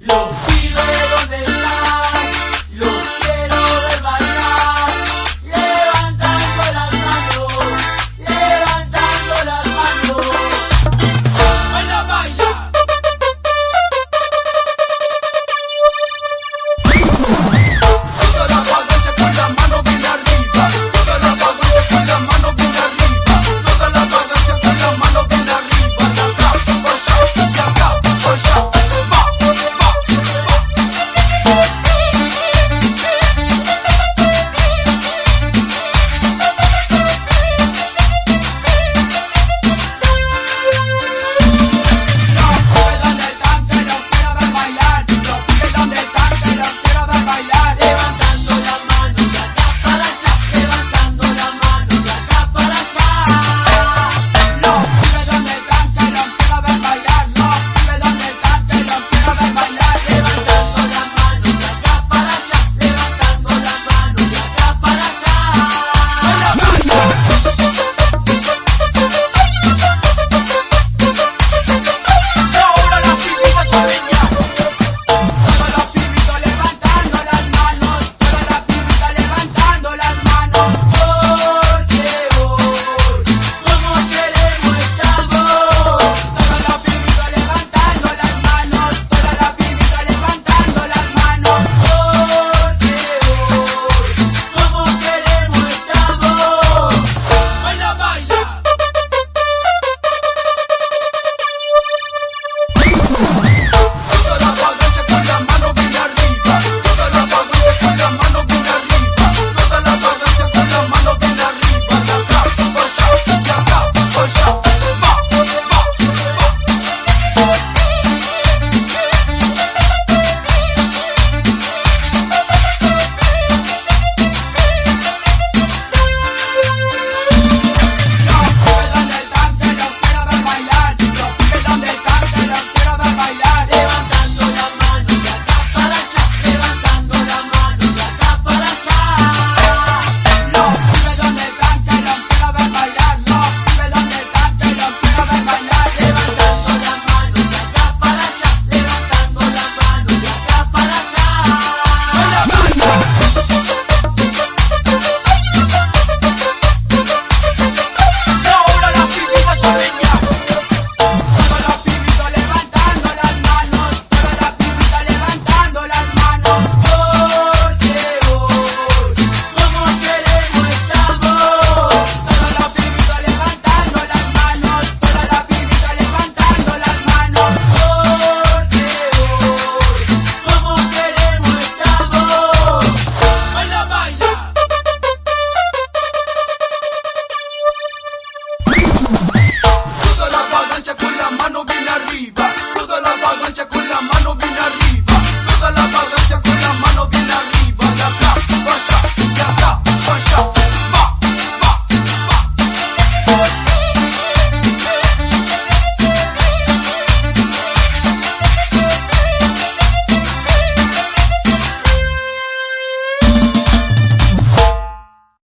Love. mano bien arriba.